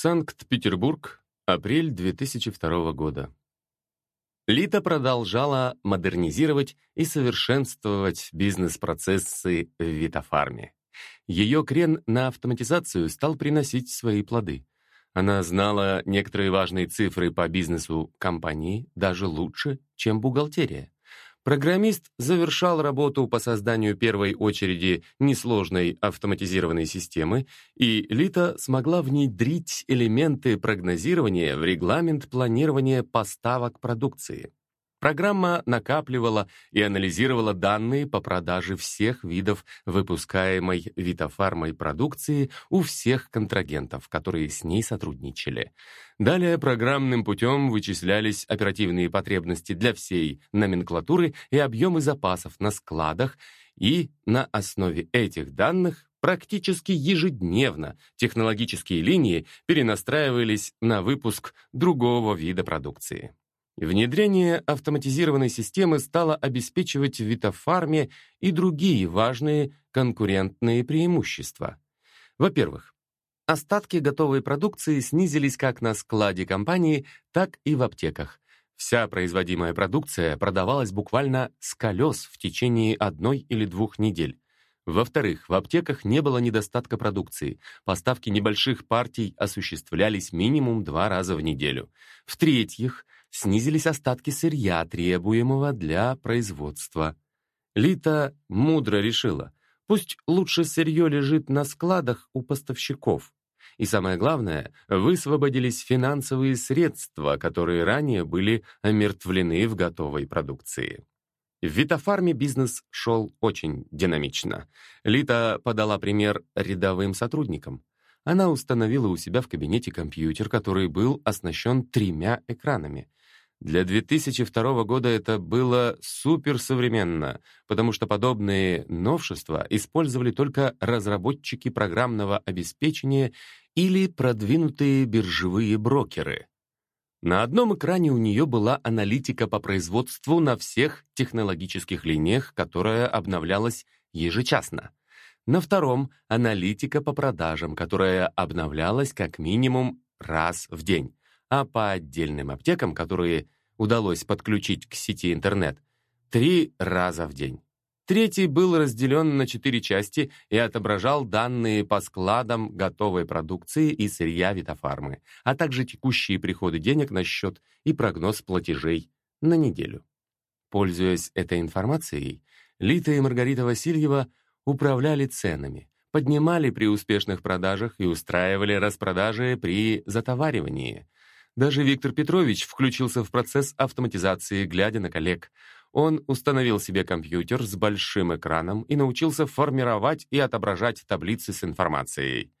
Санкт-Петербург, апрель 2002 года. Лита продолжала модернизировать и совершенствовать бизнес-процессы в Витофарме. Ее крен на автоматизацию стал приносить свои плоды. Она знала некоторые важные цифры по бизнесу компании даже лучше, чем бухгалтерия. Программист завершал работу по созданию первой очереди несложной автоматизированной системы, и Лита смогла внедрить элементы прогнозирования в регламент планирования поставок продукции. Программа накапливала и анализировала данные по продаже всех видов выпускаемой Витофармой продукции у всех контрагентов, которые с ней сотрудничали. Далее программным путем вычислялись оперативные потребности для всей номенклатуры и объемы запасов на складах, и на основе этих данных практически ежедневно технологические линии перенастраивались на выпуск другого вида продукции. Внедрение автоматизированной системы стало обеспечивать Витофарме и другие важные конкурентные преимущества. Во-первых, остатки готовой продукции снизились как на складе компании, так и в аптеках. Вся производимая продукция продавалась буквально с колес в течение одной или двух недель. Во-вторых, в аптеках не было недостатка продукции. Поставки небольших партий осуществлялись минимум два раза в неделю. В-третьих, снизились остатки сырья, требуемого для производства. Лита мудро решила, пусть лучше сырье лежит на складах у поставщиков. И самое главное, высвободились финансовые средства, которые ранее были омертвлены в готовой продукции. В Витофарме бизнес шел очень динамично. Лита подала пример рядовым сотрудникам. Она установила у себя в кабинете компьютер, который был оснащен тремя экранами. Для 2002 года это было суперсовременно, потому что подобные новшества использовали только разработчики программного обеспечения или продвинутые биржевые брокеры. На одном экране у нее была аналитика по производству на всех технологических линиях, которая обновлялась ежечасно. На втором — аналитика по продажам, которая обновлялась как минимум раз в день а по отдельным аптекам, которые удалось подключить к сети интернет, три раза в день. Третий был разделен на четыре части и отображал данные по складам готовой продукции и сырья Витофармы, а также текущие приходы денег на счет и прогноз платежей на неделю. Пользуясь этой информацией, Лита и Маргарита Васильева управляли ценами, поднимали при успешных продажах и устраивали распродажи при затоваривании – даже Виктор Петрович включился в процесс автоматизации, глядя на коллег. Он установил себе компьютер с большим экраном и научился формировать и отображать таблицы с информацией.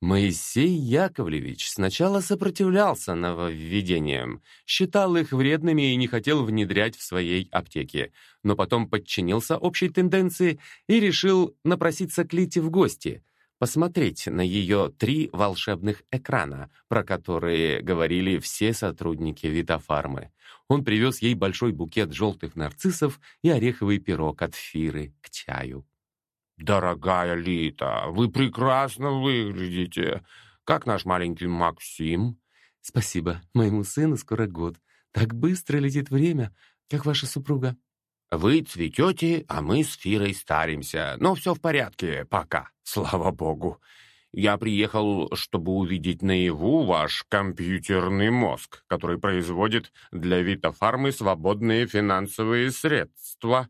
Моисей Яковлевич сначала сопротивлялся нововведениям, считал их вредными и не хотел внедрять в своей аптеке, но потом подчинился общей тенденции и решил напроситься к Лите в гости — посмотреть на ее три волшебных экрана, про которые говорили все сотрудники Витофармы. Он привез ей большой букет желтых нарциссов и ореховый пирог от Фиры к чаю. «Дорогая Лита, вы прекрасно выглядите. Как наш маленький Максим?» «Спасибо. Моему сыну скоро год. Так быстро летит время, как ваша супруга». Вы цветете, а мы с Фирой старимся, но все в порядке пока, слава богу. Я приехал, чтобы увидеть наяву ваш компьютерный мозг, который производит для Витофармы свободные финансовые средства.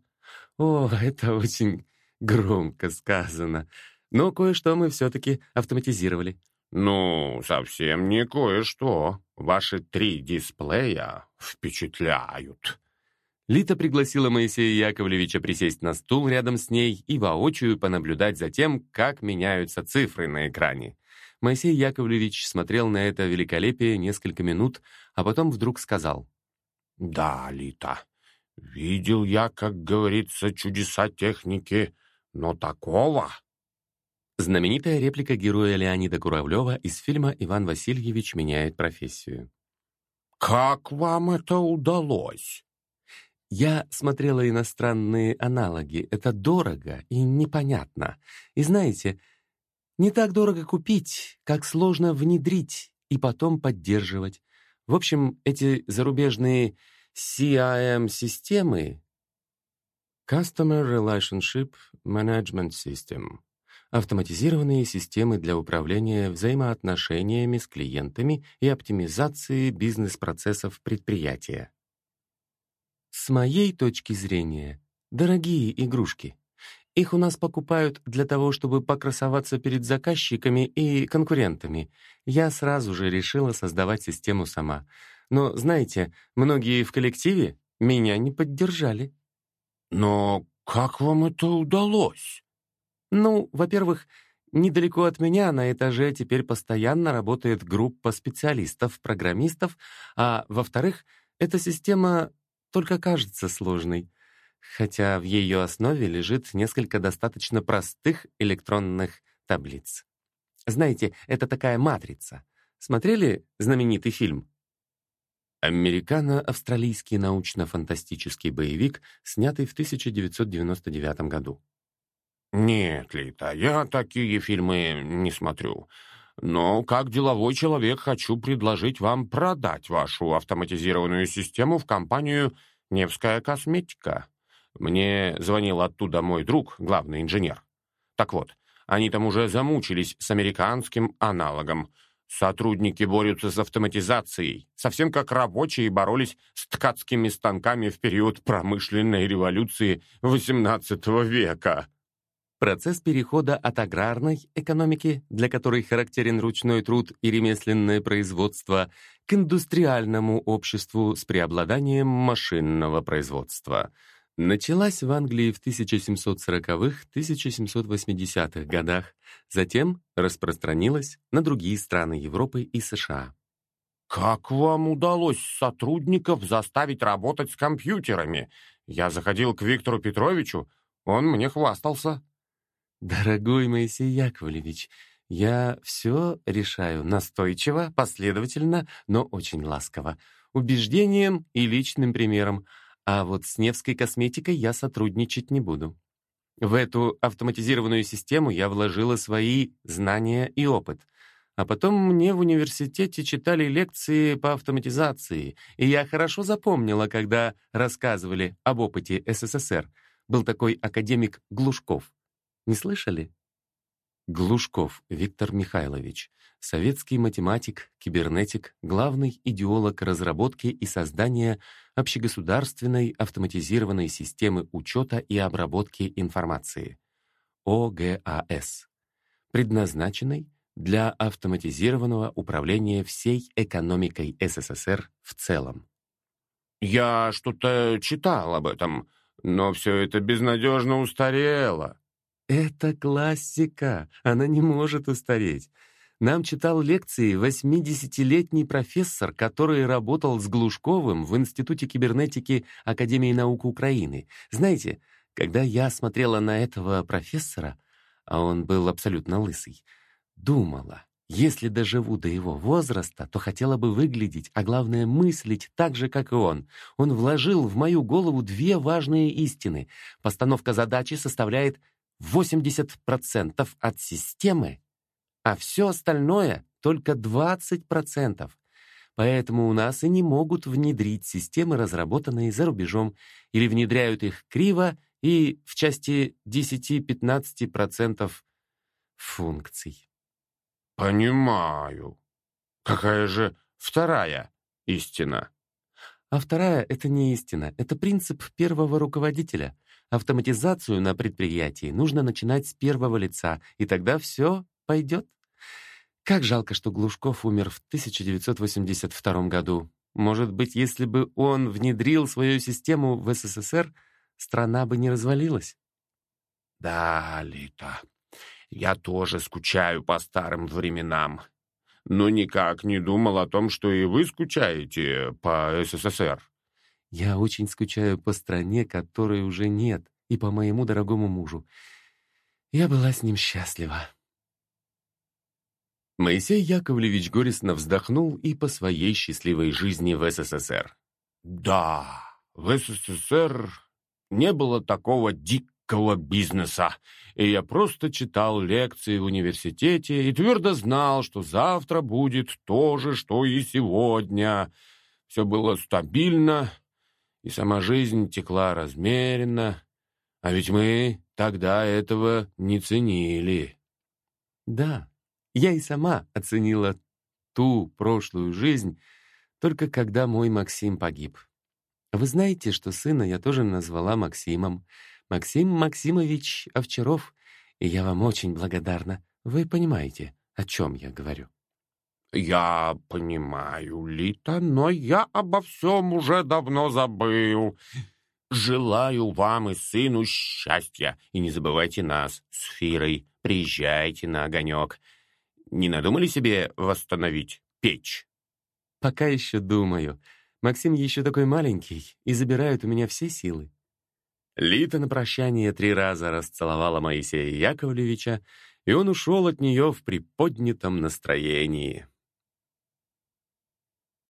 О, это очень громко сказано. Но кое-что мы все-таки автоматизировали. Ну, совсем не кое-что. Ваши три дисплея впечатляют. Лита пригласила Моисея Яковлевича присесть на стул рядом с ней и воочию понаблюдать за тем, как меняются цифры на экране. Моисей Яковлевич смотрел на это великолепие несколько минут, а потом вдруг сказал. «Да, Лита, видел я, как говорится, чудеса техники, но такого...» Знаменитая реплика героя Леонида Куравлева из фильма «Иван Васильевич меняет профессию». «Как вам это удалось?» Я смотрела иностранные аналоги. Это дорого и непонятно. И знаете, не так дорого купить, как сложно внедрить и потом поддерживать. В общем, эти зарубежные CRM-системы Customer Relationship Management System автоматизированные системы для управления взаимоотношениями с клиентами и оптимизации бизнес-процессов предприятия. С моей точки зрения, дорогие игрушки. Их у нас покупают для того, чтобы покрасоваться перед заказчиками и конкурентами. Я сразу же решила создавать систему сама. Но, знаете, многие в коллективе меня не поддержали. Но как вам это удалось? Ну, во-первых, недалеко от меня на этаже теперь постоянно работает группа специалистов, программистов, а во-вторых, эта система только кажется сложной, хотя в ее основе лежит несколько достаточно простых электронных таблиц. Знаете, это такая матрица. Смотрели знаменитый фильм? Американо-австралийский научно-фантастический боевик, снятый в 1999 году. «Нет, Лита, я такие фильмы не смотрю. Но как деловой человек хочу предложить вам продать вашу автоматизированную систему в компанию «Невская косметика». Мне звонил оттуда мой друг, главный инженер. Так вот, они там уже замучились с американским аналогом. Сотрудники борются с автоматизацией, совсем как рабочие боролись с ткацкими станками в период промышленной революции XVIII века. Процесс перехода от аграрной экономики, для которой характерен ручной труд и ремесленное производство, к индустриальному обществу с преобладанием машинного производства. Началась в Англии в 1740-1780-х годах, затем распространилась на другие страны Европы и США. «Как вам удалось сотрудников заставить работать с компьютерами? Я заходил к Виктору Петровичу, он мне хвастался». «Дорогой Моисей Яковлевич, я все решаю настойчиво, последовательно, но очень ласково, убеждением и личным примером, а вот с Невской косметикой я сотрудничать не буду. В эту автоматизированную систему я вложила свои знания и опыт. А потом мне в университете читали лекции по автоматизации, и я хорошо запомнила, когда рассказывали об опыте СССР. Был такой академик Глушков. Не слышали? Глушков Виктор Михайлович, советский математик, кибернетик, главный идеолог разработки и создания общегосударственной автоматизированной системы учета и обработки информации, ОГАС, предназначенной для автоматизированного управления всей экономикой СССР в целом. «Я что-то читал об этом, но все это безнадежно устарело», это классика, она не может устареть. Нам читал лекции 80-летний профессор, который работал с Глушковым в Институте кибернетики Академии наук Украины. Знаете, когда я смотрела на этого профессора, а он был абсолютно лысый, думала, если доживу до его возраста, то хотела бы выглядеть, а главное мыслить так же, как и он. Он вложил в мою голову две важные истины. Постановка задачи составляет 80% от системы, а все остальное только 20%. Поэтому у нас и не могут внедрить системы, разработанные за рубежом, или внедряют их криво и в части 10-15% функций. Понимаю. Какая же вторая истина? А вторая — это не истина, это принцип первого руководителя. Автоматизацию на предприятии нужно начинать с первого лица, и тогда все пойдет. Как жалко, что Глушков умер в 1982 году. Может быть, если бы он внедрил свою систему в СССР, страна бы не развалилась. Да, Лита, я тоже скучаю по старым временам. Но никак не думал о том, что и вы скучаете по СССР. Я очень скучаю по стране, которой уже нет, и по моему дорогому мужу. Я была с ним счастлива. Моисей Яковлевич горестно вздохнул и по своей счастливой жизни в СССР. Да, в СССР не было такого дикого бизнеса. И я просто читал лекции в университете и твердо знал, что завтра будет то же, что и сегодня. Все было стабильно, и сама жизнь текла размеренно. А ведь мы тогда этого не ценили. Да, я и сама оценила ту прошлую жизнь, только когда мой Максим погиб. Вы знаете, что сына я тоже назвала Максимом. Максим Максимович Овчаров, и я вам очень благодарна. Вы понимаете, о чем я говорю? «Я понимаю, Лита, но я обо всем уже давно забыл. Желаю вам и сыну счастья, и не забывайте нас с Фирой. Приезжайте на огонек. Не надумали себе восстановить печь?» «Пока еще думаю. Максим еще такой маленький и забирает у меня все силы». Лита на прощание три раза расцеловала Моисея Яковлевича, и он ушел от нее в приподнятом настроении.